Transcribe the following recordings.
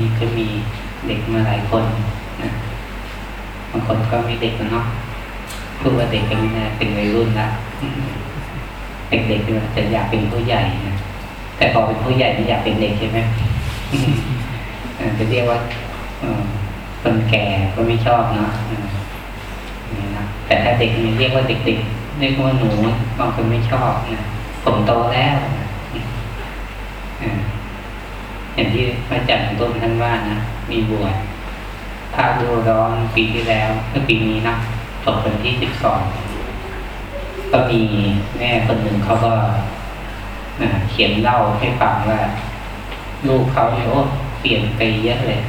นี่ก็มีเด็กมาหลายคนนะบางคนก็ไม่เด็กแล้วเนาะพูดว่าเด็กก็ไม่แน่เป็นวัยรุ่นละเด็กๆจะอยากเป็นผู้ใหญ่นะแต่พอเป็นผู้ใหญ่ไม่อยากเป็นเด็กใช่ไหมจะเรียกว่าคนแก่ก็ไม่ชอบเนาะแต่ถ้าเด็กนี่เรียกว่าเด็กๆเรียกว่าหนูบางคนไม่ชอบนะผมโตแล้วอย่างที่พร อาจารย์ต้นท่านว่านะมีบวชภาคดูร้อนปีที่แล้วก็ปีนี้นะจบวันที่สิบสองก็มีแม่คนหนึ่งเขาก็เขียนเล่าให้ฟังว่า ลูกเขาเนี่ยโอ้เปลี่ยนไปเยอะเลย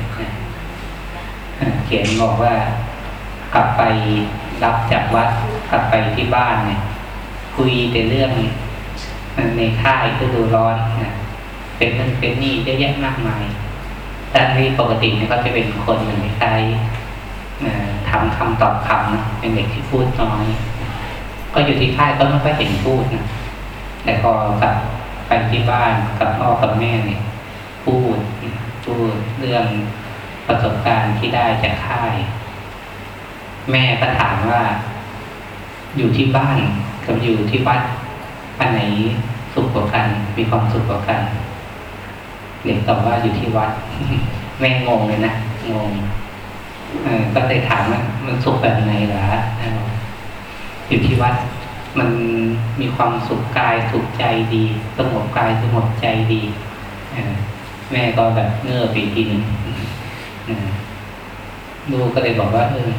เขียนบอกว่ากลับไปรับจากวัดกลับไปที่บ้านเนี่ย คุยแต่เรื่องในค่ายก็ดูร้อนนะ เป็นนั่นเป็นนี่เยอะแยะมากมายแต่ที่ปกติเนี่ยก็จะเป็นคนเหมือนคล้ายทำคำตอบคำนะเป็นเด็กที่พูดน้อย ก็อยู่ที่ค่ายก็ไม่ค่อยเห็นพูดนะแต่พอกลับไปที่บ้านกับพ่อกับแม่เนี่ยพูดพูดเรื่องประสบการณ์ที่ได้จากค่าย แม่ก็ถามว่า อยู่ที่บ้านกับอยู่ที่วัดอันไหนสุขกว่ากัน มีความสุขกว่ากัน เด็กตอบว่าอยู่ที่วัด แม่งงเลยนะงงก็เลยถามว่ามันสุขแบบไหนล่ะอยู่ที่วัด มันมีความสุขกายสุขใจดีสงบกายสงบใจดีแม่ก็แบบเงือไปทีนึงลูกก็เลยบอกว่าเออ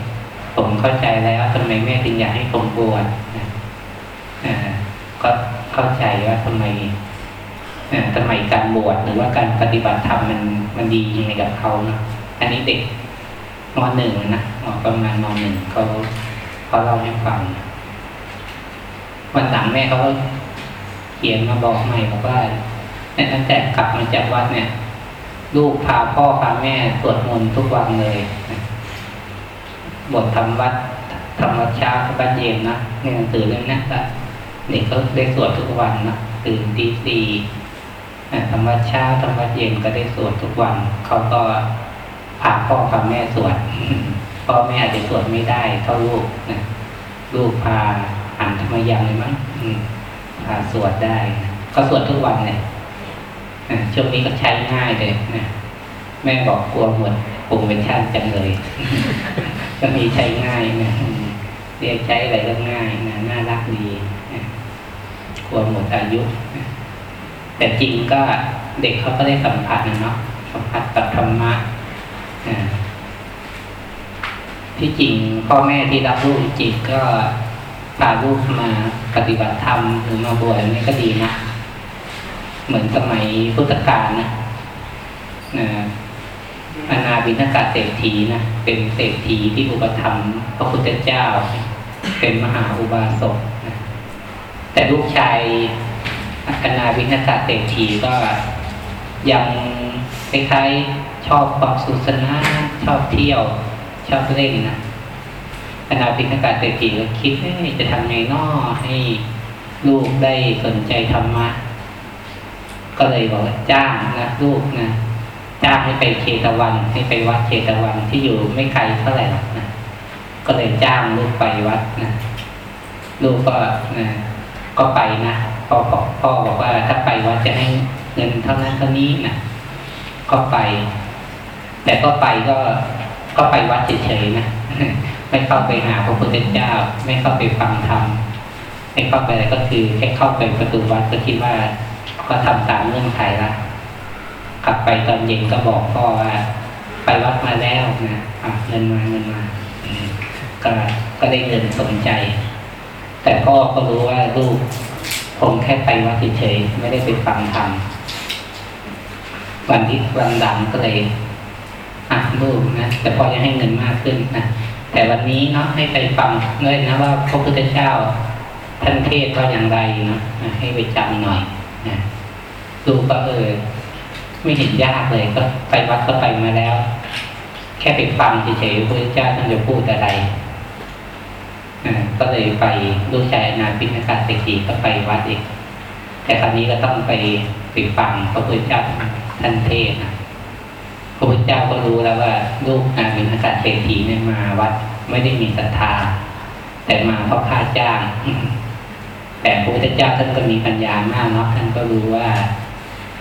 ผมเข้าใจแล้วทำไมแม่ถึงอยากให้ผมบวชก็เข้าใจว่าทำไม ทำไมการบวชหรือว่าการปฏิบัติธรรมมันมันดียังไงกับเขาเนาะอันนี้เด็กมหนึ่งนะประมาณมหนึ่งเขาเขาเล่าให้ฟังวันหลังแม่เขาเขียนมาบอกใหม่บอกว่าตั้งแต่กลับมาจากวัดเนี่ย ลูกพาพ่อพาแม่สวดมนต์ทุกวันเลยบททำวัดทำวัดเช้าวัดเย็นนะในหนังสือเล่มนี้ก็เด็กเขาได้สวดทุกวันนะตื่นตีสี่ ธรรมชาติธรรมะเย็นก็ได้สวดทุกวัน เขาก็พาพ่อพาแม่สวดพ่อแม่อาจจะสวดไม่ได้เท่าลูกนะลูกพาอ่านธรรมยังเลยมั้งพาสวดได้ก็สวดทุกวันเลยช่วงนี้ก็ใช้ง่ายเลยนะแม่บอกกลัวหมดปุ่มเป็นชั้นจังเลยก็มีใช้ง่ายนะเรียกใช้อะไรก็ง่ายนะน่ารักดีกลัวหมดอายุ แต่จริงก็เด็กเขาก็ได้สัมผัสนะเนาะสัมผัสกับธรรมะที่จริงพ่อแม่ที่รับลูกจิตก็พาลูกมาปฏิบัติธรรมหรือมาบวชนี่ก็ดีนะ เหมือนสมัยพุทธกาลนะนะอนาบินากาเศรษฐีนะ เป็นเศรษฐีที่อุปถัมภ์พระพุทธเจ้า เป็นมหาอุบาสกนะแต่ลูกชาย อนาวินากาเศรษฐีก็ยังคล้ายๆชอบความสุขสนานชอบเที่ยว ชอบเล่นนะอนาวินากาเศรษฐีก็คิดว่าจะทำไงน้อให้ลูกได้สนใจธรรมะก็เลยบอกว่าจ้างนะลูกนะจ้างให้ไปเชตวัน ให้ไปวัดเชตวันที่อยู่ไม่ไกลเท่าไหร่หรอกนะก็เลยจ้างลูกไปวัดนะลูกก็นะก็ไปนะ พ่อบอกพ่อบอกว่าถ้าไปวัดจะให้เงินเท่านั้นเท่านี้นะก็ไป แต่ก็ไปก็ก็ไปวัดเฉยๆนะไม่เข้าไปหาพระพุทธเจ้า ไม่เข้าไปฟังธรรมไม่เข้าไปอะไรก็คือแค่เข้าไปประตูวัดก็คิดว่าก็ทำตามเรื่องไขละกลับไปตอนเย็นก็บอกพ่อว่า ไปวัดมาแล้วนะเงินมาเงินมาก็ก็ได้เงินสนใจ แต่พ่อก็รู้ว่าลูก คงแค่ไปวัดเฉยๆไม่ได้ไปฟังธรรมวันที่วันหลังก็เลยอะลูกนะแต่พอจะให้เงินมากขึ้นนะแต่วันนี้เนาะให้ไปฟังเลยนะว่าพระพุทธเจ้าท่านเทศว่าอย่างไรเนาะให้ไปจำหน่อยนะลูก็เออไม่เห็นยากเลยก็ไปวัดก็ไปมาแล้ว แค่ไปฟังเฉยๆพระพุทธเจ้าท่านจะพูดอะไร ก็เลยไปลูกชายนาพิณกาเศรษฐีก็ไปวัดอีก แต่คราวนี้ก็ต้องไปไปฟังพระพุทธเจ้าท่านเทศนะพระพุทธเจ้าก็รู้แล้วว่าลูกนางเป็นนักษัตริย์เศรษฐีเนี่ยมาวัดไม่ได้มีศรัทธา แต่มาเพราะค่าจ้าง แต่พระพุทธเจ้าท่านก็มีปัญญามากเนาะท่านก็รู้ว่า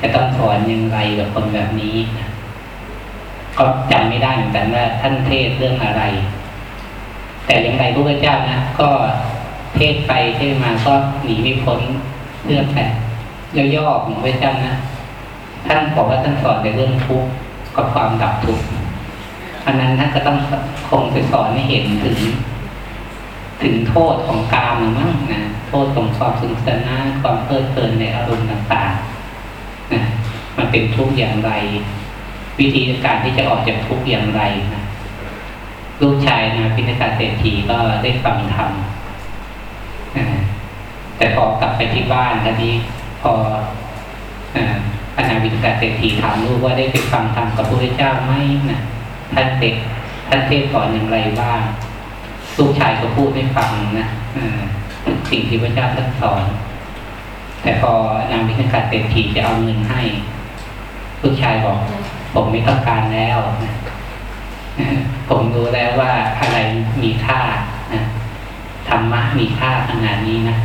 จะต้องสอนอย่างไรกับคนแบบนี้ก็จำไม่ได้เหมือนกันว่าท่านเทศเรื่องอะไร แต่อย่างไรพระพุทธเจ้านะก็เทศไปเทศมาก็หนีไม่พ้นเรื่องแต่ย่อๆของพระเจ้านะท่านบอกว่าท่านสอนในเรื่องทุกข์กับความดับทุกข์อันนั้นท่านก็ต้องคงไปสอนให้เห็นถึง ถึงโทษของกามมั้งนะโทษของความสนุกสนานความเพลิดเพลินในอารมณ์ต่างๆนะมันเป็นทุกข์อย่างไร วิธีการที่จะออกจากทุกข์อย่างไรนะ ลูกชายนะพิธกาเศรษฐีก็ได้ฟังธรรมแต่พอกลับไปที่บ้านทีนี้พออนาวิกาเศรษฐีถามลูกว่าได้ไปฟังธรรมกับพระพุทธเจ้าไหมนะท่านเด็กท่านเทศสอนอย่างไรบ้างลูกชายก็พูดให้ฟังนะสิ่งที่พระเจ้าท่านสอน แต่พอนางวิกาเศรษฐีจะเอาเงินให้ ลูกชายบอก ผมไม่ต้องการแล้วนะ ผมรู้แล้วว่าอะไรมีค่านะธรรมะมีค่าขนาดนี้นะ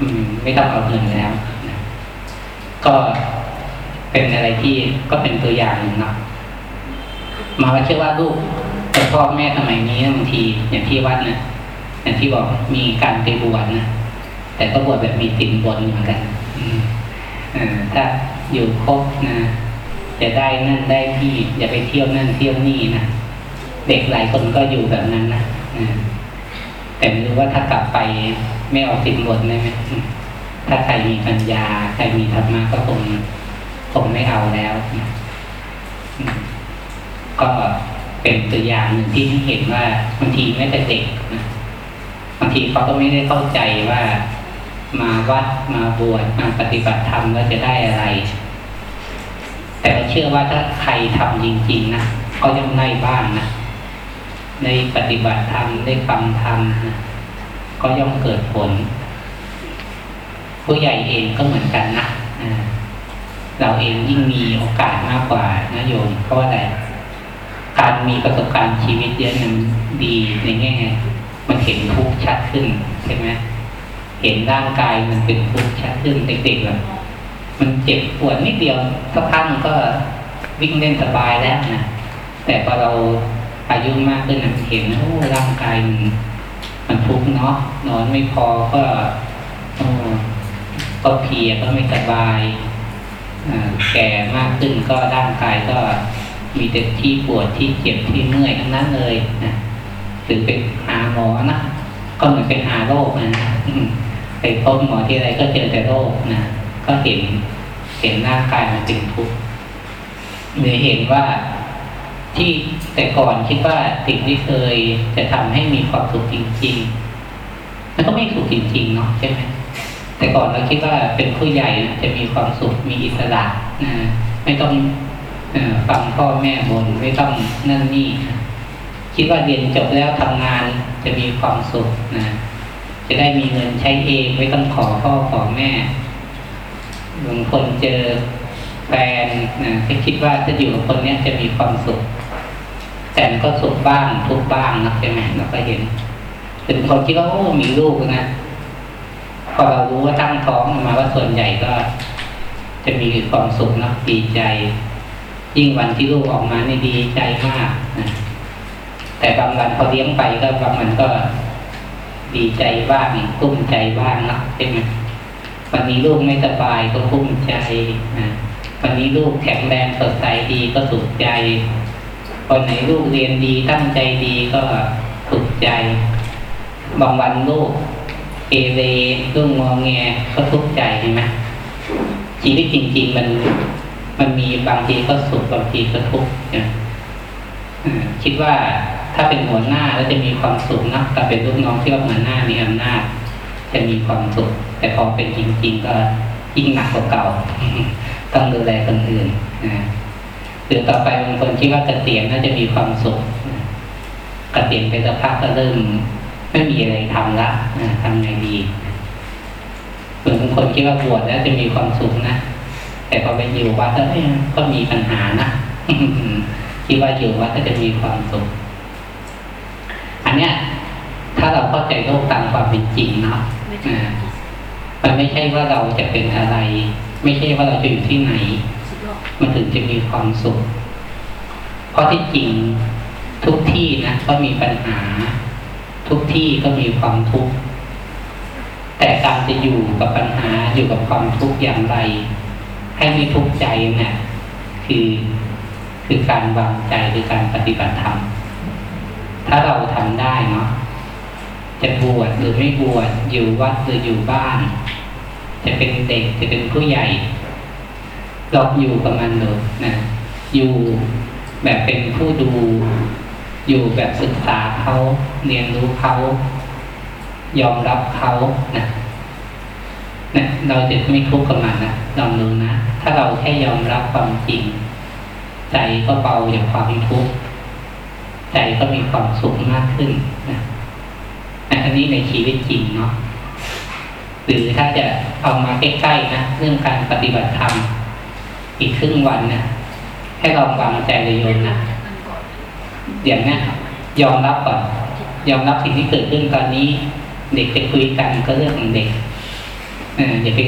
อืมไม่ต้องเอาเงินแล้วนะก็เป็นอะไรที่ก็เป็นตัวอย่างหนึ่งเนาะมาว่าเชื่อว่าลูกแต่พ่อแม่สมัยนี้บางทีอย่างที่วัดนะอย่างที่บอกมีการไปบวชนะแต่ก็บวชแบบมีสินบนเหมือนกันถ้าอยู่ครบนะจะได้นั่นได้ที่อย่าไปเที่ยวนั่นเที่ยวนี่นะ เด็กหลายคนก็อยู่แบบนั้นนะแต่ไม่รู้ว่าถ้ากลับไปไม่เอาสินบนได้ไหมถ้าใครมีปัญญา ใครมีธรรมะก็คงคงไม่เอาแล้ว ก็เป็นตัวอย่างหนึ่งที่เห็นว่าบางทีแม้แต่เด็กนะบางทีเขาก็ไม่ได้เข้าใจว่ามาวัดมาบวชมาปฏิบัติธรรมแล้วจะได้อะไร แต่เราเชื่อว่าถ้าใครทำจริง ๆ นะก็ย่อมได้บ้างนะ ในปฏิบัติธรรมได้ฟังธรรมก็ย่อมเกิดผล ผู้ใหญ่เองก็เหมือนกันนะเราเองยิ่งมีโอกาสมากกว่านะโยมเพราะว่าอะไรการมีประสบการณ์ชีวิตเยอะนั้นดีในแง่มันเห็นทุกข์ชัดขึ้นใช่ไหมเห็นร่างกายมันเป็นทุกข์ชัดขึ้นเด็กๆแบบมันเจ็บปวดนิดเดียวสักพักมันก็วิ่งเล่นสบายแล้วนะแต่พอเรา อายุมากขึ้นเห็นโอ้ร่างกายมันมันทุกข์เนาะนอนไม่พอก็โอ้ก็เพียก็ไม่สบายแก่มากขึ้นก็ร่างกายก็มีแต่ที่ปวดที่เจ็บที่เมื่อยทั้งนั้นเลยนะหรือเป็นหาหมอนะก็เหมือนเป็นหาโรคนะไปพบหมอที่อะไรก็เจอแต่โรคนะก็เห็นเห็นร่างกายมันเป็นทุกข์หรือเห็นว่า ที่แต่ก่อนคิดว่าสิ่งที่เคยจะทำให้มีความสุขจริงๆมันก็ไม่สุขจริงๆเนาะใช่ไหมแต่ก่อนเราคิดว่าเป็นผู้ใหญ่นะจะมีความสุขมีอิสระนะไม่ต้องฟังพ่อแม่บนไม่ต้องนั่นนี่คิดว่าเรียนจบแล้วทำงานจะมีความสุขนะจะได้มีเงินใช้เองไม่ต้องขอพ่อขอแม่บางคนเจอ แฟนนะคิดว่าจะอยู่กับคนนี้จะมีความสุข แต่ก็สุขบ้างทุกบ้างนะใช่ไหมเราก็เห็นถึงคนที่ว่าโอ้มีลูกนะพอเรารู้ว่าตั้งท้องมาว่าส่วนใหญ่ก็ จะมีความสุขนะดีใจ ยิ่งวันที่ลูกออกมานี่ดีใจมากนะแต่บางวันพอเลี้ยงไปก็บางวันก็ดีใจบ้างกุ้มใจบ้างนะใช่ไหมวันนี้ลูกไม่สบายก็กุ้มใจนะ วันนี้ลูกแข็งแรงสดใสดีก็สุขใจวันไหนลูกเรียนดีตั้งใจดีก็สุขใจบางวันลูกเอเรลูกงอแงก็ทุกข์ใจเห็นไหมชีวิตจริง ๆ มันมันมีบางทีก็สุขบางทีก็ทุกข์คิดว่าถ้าเป็นหัวหน้าแล้วจะมีความสุขนะแต่เป็นลูกน้องที่ว่าหัวหน้ามีอำนาจจะมีความสุข แต่พอเป็นจริง ๆ ก็ยิ่งหนักกว่าเก่า ต้องดูแลคนอื่นนะหรือต่อไปบางคนคิดว่าเกษียณน่าจะมีความสุขเกษียณไปสักพักก็เริ่มไม่มีอะไรทำละทำไงดีส่วนบางคนคิดว่าบวชแล้วจะมีความสุขนะแต่พอไปอยู่วัดแล้วก็มีปัญหานะคิดว่าอยู่วัดก็จะมีความสุข อันเนี้ย ถ้าเราเข้าใจโลกตามความเป็นจริงเนาะอ่ามันไม่ใช่ว่าเราจะเป็นอะไร ไม่ใช่ว่าเราจะอยู่ที่ไหน มันถึงจะมีความสุข เพราะที่จริงทุกที่นะก็มีปัญหา ทุกที่ก็มีความทุกข์แต่การจะอยู่กับปัญหาอยู่กับความทุกข์อย่างไร ให้ไม่ทุกข์ใจเนี่ยคือคือการวางใจคือการปฏิบัติธรรมถ้าเราทำได้เนาะจะบวชหรือไม่บวชอยู่วัดหรืออยู่บ้าน จะเป็นเด็กจะเป็นผู้ใหญ่เราอยู่กับมันเลยนะอยู่แบบเป็นผู้ดู อยู่แบบศึกษาเขาเรียนรู้เขายอมรับเขานะนะเราจะไม่ทุกข์กับมันนะลองดูนะถ้าเราแค่ยอมรับความจริง ใจก็เบาจากความทุกข์ใจก็มีความสุขมากขึ้นนะอันนี้ในชีวิตจริงเนาะ หรือถ้าจะเอามาใกล้ๆนะเรื่องการปฏิบัติธรรมอีกครึ่งวันนะให้ลองวางใจเลยโยมนะเดี๋ยวนะยอมรับก่อนยอมรับสิ่งที่เกิดขึ้นตอนนี้ เด็กจะคุยกันก็เรื่องของเด็กอย่าไป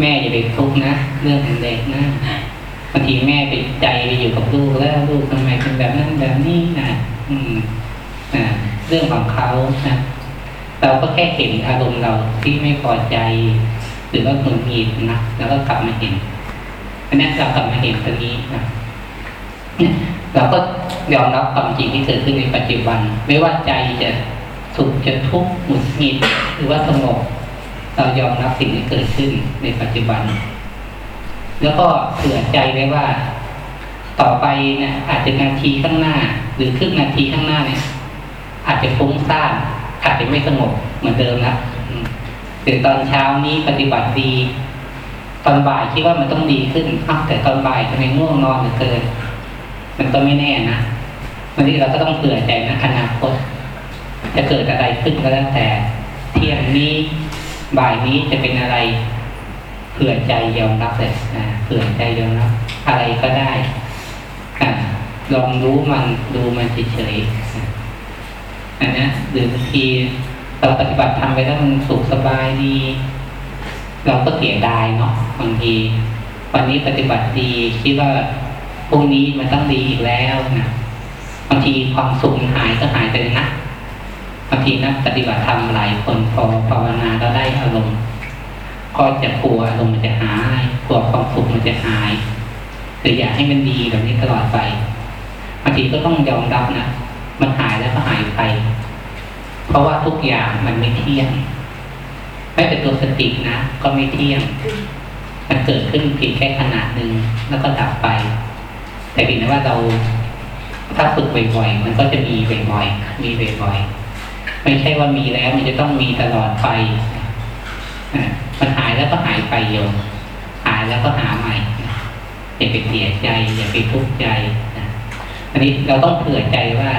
แม่อย่าไปทุกข์นะเรื่องของเด็กนะบางทีแม่ไปใจไปอยู่กับลูกแล้วลูกทำไมเป็นแบบนั้นแบบนี้นะอืมอ่าเรื่องของเขานะ เราก็แค่เห็นอารมณ์เราที่ไม่พอใจ หรือว่าหงุดหงิดนะแล้วก็กลับมาเห็นอันนี้เรากลับมาเห็นตรงนี้นะเราก็ยอมรับความจริงที่เกิดขึ้นในปัจจุบัน ไม่ว่าใจจะสุขจะทุกข์หงุดหงิดหรือว่าสงบเรายอมรับสิ่งที่เกิดขึ้นในปัจจุบัน แล้วก็เผื่อใจไว้ว่า ต่อไปเนี่ยอาจจะนาทีข้างหน้า หรือครึ่งนาทีข้างหน้าเนี่ย อาจจะฟุ้งซ่าน อาจจะไม่สงบเหมือนเดิมนะหรือตอนเช้านี้ปฏิบัติดี ตอนบ่ายคิดว่ามันต้องดีขึ้นอ้าวแต่ตอนบ่ายทำไมง่วงนอนเหลือเกิน มันก็ไม่แน่นะวันนี้เราก็ต้องเผื่อใจนะอนาคตจะเกิดอะไรขึ้นก็แล้วแต่ เที่ยงนี้บ่ายนี้จะเป็นอะไรเผื่อใจยอมรับเลยนะเผื่อใจยอมรับอะไรก็ได้อะลองรู้มันดูมันเฉยๆนะ อันนี้หรือบางทีเราปฏิบัติทำไปแล้วมันสุขสบายดี เราก็เสียดายเนาะบางทีวันนี้ปฏิบัติดีคิดว่าพรุ่งนี้มันต้องดีอีกแล้วนะบางทีความสุขหายก็หายไปนะบางทีนักปฏิบัติธรรมหลายคนพอภาวนาแล้วได้อารมณ์ ก็จะกลัวอารมณ์มันจะหายกลัวความสุขมันจะหายแต่อยากให้มันดีแบบนี้ตลอดไปบางทีก็ต้องยอมรับนะ มันหายแล้วก็หายไป เพราะว่าทุกอย่างมันไม่เที่ยงแม้แต่ตัวสตินะ ก็ไม่เที่ยง มันเกิดขึ้นเพียงแค่ขนาดหนึ่งแล้วก็ดับไป แต่เพียงแต่ว่าเราถ้าฝึกบ่อยๆมันก็จะมีบ่อยๆมีบ่อยๆไม่ใช่ว่ามีแล้วมันจะต้องมีตลอดไปมันหายแล้วก็หายไปโยมหายแล้วก็หาใหม่อย่าไปเสียใจอย่าไปทุกข์ใจอันนี้เราต้องเผื่อใจว่า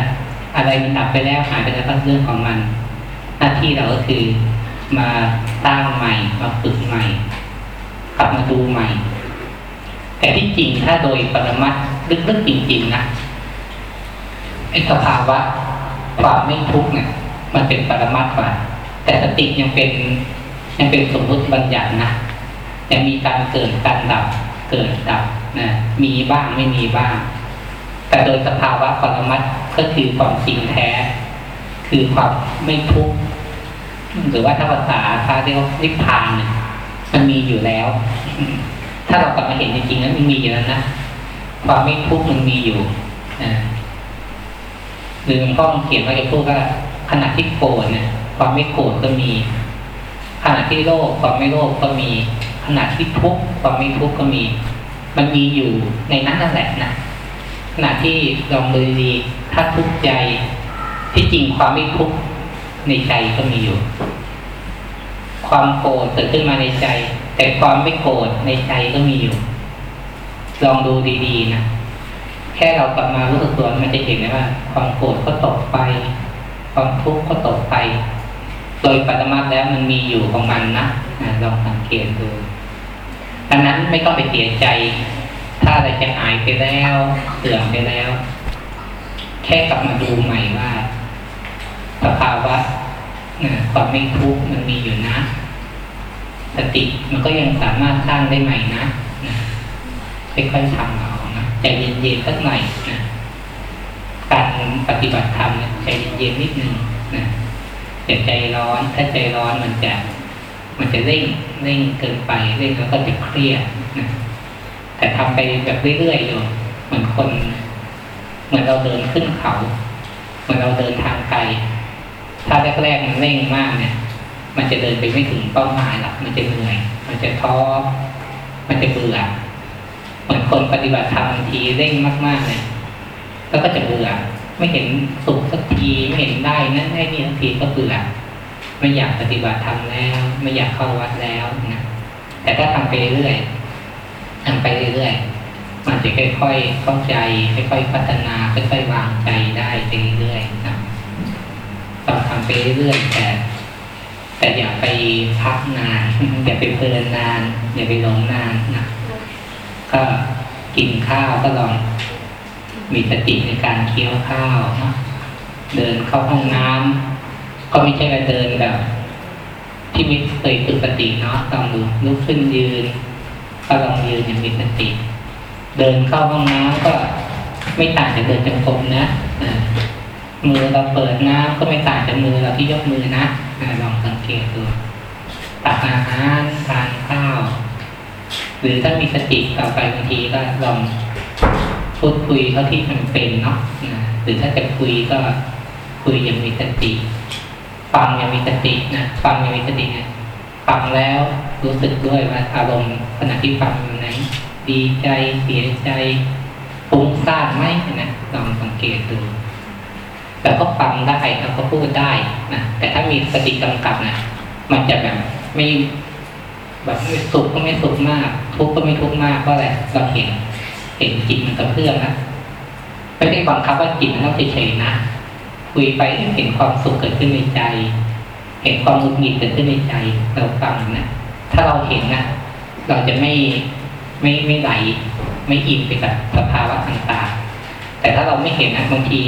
อะไรมันดับไปแล้วหายไปแล้วก็เรื่องของมัน หน้าที่เราก็คือมาสร้างใหม่มาฝึกใหม่กลับมาดูใหม่ แต่ที่จริงถ้าโดยปรมัตถ์ลึกๆจริง ๆนะไอ้สภาวะความไม่ทุกข์เนี่ย มันเป็นปรมัตถ์กว่าแต่สติยังเป็นยังเป็นสมมติบัญญัตินะยังมีการเกิดการดับเกิดดับนะมีบ้างไม่มีบ้าง แต่โดยสภาวะปรมัตก็คือความจริงแท้ คือความไม่ทุกข์หรือว่าถ้าภาษาพระเรียกว่านิพพานเนี่ยมันมีอยู่แล้ว ถ้าเรากลับมาเห็นจริงๆแล้วมันมีอยู่แล้วนะความไม่ทุกข์มันมีอยู่หรือหลวงพ่อเขียนไว้จะพูดว่าขณะที่โกรธเนี่ย ความไม่โกรธก็มี ขณะที่โลภความไม่โลภก็มี ขณะที่ทุกข์ความไม่ทุกข์ก็มี มันมีอยู่ในนั้นนั่นแหละนะ ณะที่ลองดูดีถ้าทุกข์ใจที่จริงความไม่ทุกข์ในใจก็มีอยู่ ความโกรธเกิดขึ้นมาในใจ แต่ความไม่โกรธในใจก็มีอยู่ ลองดูดีๆนะแค่เรากลับมารู้สึกตัวมันจะเห็นได้ว่า ความโกรธก็ตกไป ความทุกข์ก็ตกไป โดยปรมัตถ์แล้วมันมีอยู่ของมันนะลองสังเกตดูดังนั้นไม่ต้องไปเสียใจ ถ้าอะไรจะหายไปแล้วเสื่อมไปแล้ว แค่กลับมาดูใหม่ว่าสภาวะความไม่ทุกข์มันมีอยู่นะ สติมันก็ยังสามารถสร้างได้ใหม่นะนะค่อยๆทำเอานะใจเย็นๆสักหน่อยนะการปฏิบัติธรรมเนี่ยใจเย็นๆนิดนึงนะอย่าใจร้อนถ้าใจร้อนมันจะ มันจะเร่งเร่งเกินไปเร่งแล้วก็จะเครียดนะ แต่ทำไปแบบเรื่อยๆอยู่เหมือนคน เหมือนเราเดินขึ้นเขา เหมือนเราเดินทางไกลถ้าแรกๆมันเร่งมากเนี่ย มันจะเดินไปไม่ถึงเป้าหมายหรอกมันจะเหนื่อย มันจะท้อมันจะเบื่อเหมือนคนปฏิบัติธรรมบางทีเร่งมากๆเนี่ยแล้วก็จะเบื่อไม่เห็นสุขสักทีไม่เห็นได้นั่นได้นี่สักทีก็เบื่อไม่อยากปฏิบัติธรรมแล้ว ไม่อยากเข้าวัดแล้วนะแต่ถ้าทำไปเรื่อย ทำไปเรื่อยๆมันจะค่อยๆเข้าใจ ค่อยๆพัฒนา ค่อยๆวางใจได้ไปเรื่อยๆนะต้องทำไปเรื่อยๆแต่แต่อย่าไปพักนาน อย่าไปเพลินนาน อย่าไปหลงนานนะก็กินข้าวก็ลองมีสติในการเคี้ยวข้าวเนะเดินเข้าห้องน้ำก็ไม่ใช่ว่าเดินแบบ ที่ไม่เคยฝึกสติเนาะลองดูลุกขึ้นยืน ก็ลองยืนอย่างมีสติ เดินเข้าห้องน้ำก็ไม่ต่างจากเดินจงกรมนะมือเราเปิดน้ำก็ไม่ต่างจากมือเราที่ยกมือนะลองสังเกตดูตักอาหารทานข้าว หรือถ้ามีสติต่อไปบางทีก็ลองพูดคุยเท่าที่มันเป็นเนาะหรือถ้าจะคุยก็คุยอย่างมีสติ ฟังอย่างมีสตินะฟังอย่างมีสติฟังแล้ว รู้สึกด้วยว่าอารมณ์ขณะที่ฟังอยู่นั้นดีใจเสียใจฟุ้งซ่านไหมนะลองสังเกตดู แต่ก็ฟังได้แล้วก็พูดได้นะแต่ถ้ามีสติกำกับนะมันจะแบบไม่แบบไม่สุขก็ไม่สุขมาก ทุกข์ก็ไม่ทุกข์มากเพราะอะไรเราเห็นเห็นจิตมันกระเพื่อมนะไม่ได้บังคับว่าจิตมันต้องเฉยๆนะคุยไปเห็นความสุขเกิดขึ้นในใจ เห็นความหงุดหงิดเกิดขึ้นในใจเราฟังนะ ถ้าเราเห็นนะเราจะไม่ไม่ไม่ไหลไม่อินไปกับสภาวะต่างๆ แต่ถ้าเราไม่เห็นนะบางที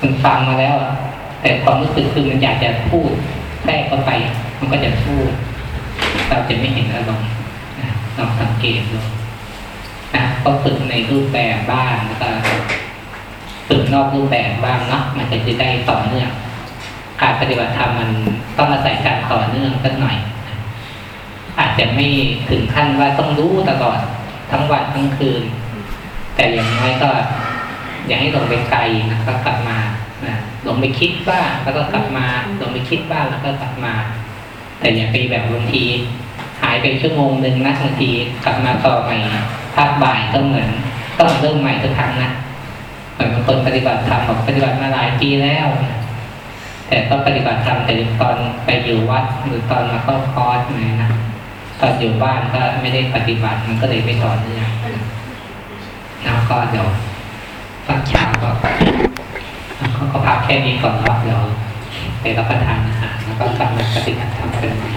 มันฟังมาแล้วแต่ความรู้สึกคือมันอยากจะพูดแทรกเข้าไป มันก็จะพูด เราจะไม่เห็นอารมณ์ลองสังเกตดูนะก็ฝึกในรูปแบบบ้างแล้วก็ฝึกนอกรูปแบบบ้างเนาะมันจะได้ต่อเนื่อง การปฏิบัติธรรมมันต้องอาศัยการต่อเนื่องสักหน่อย อาจจะไม่ถึงขั้นว่าต้องรู้ตลอดทั้งวันทั้งคืน แต่อย่างน้อยก็ อย่าให้หลงไปไกลนะก็กลับมานะหลงไปคิดบ้างแล้วก็กลับมาหลงไปคิดบ้างแล้วก็กลับมา แต่อย่าไปแบบบางที หายไปชั่วโมงหนึ่งนะบางทีกลับมาต่อใหม่ภาคบ่ายก็เหมือนต้องเริ่มใหม่ทุกครั้งนะเหมือนบางคนปฏิบัติธรรมบอกปฏิบัติมาหลายปีแล้วแต่ก็ปฏิบัติธรรมแต่ตอนไปอยู่วัดหรือตอนมาเข้าคอร์สเนี่ยนะ ตอนอยู่บ้านก็ไม่ได้ปฏิบัติมันก็เลยไม่ต่อเนื่องแล้วก็เดี๋ยวฟังเช้าก็ก็พักแค่นี้ก่อนเนาะเดี๋ยวไปรับประทานอาหารแล้วก็กลับมาปฏิบัติธรรมกันใหม่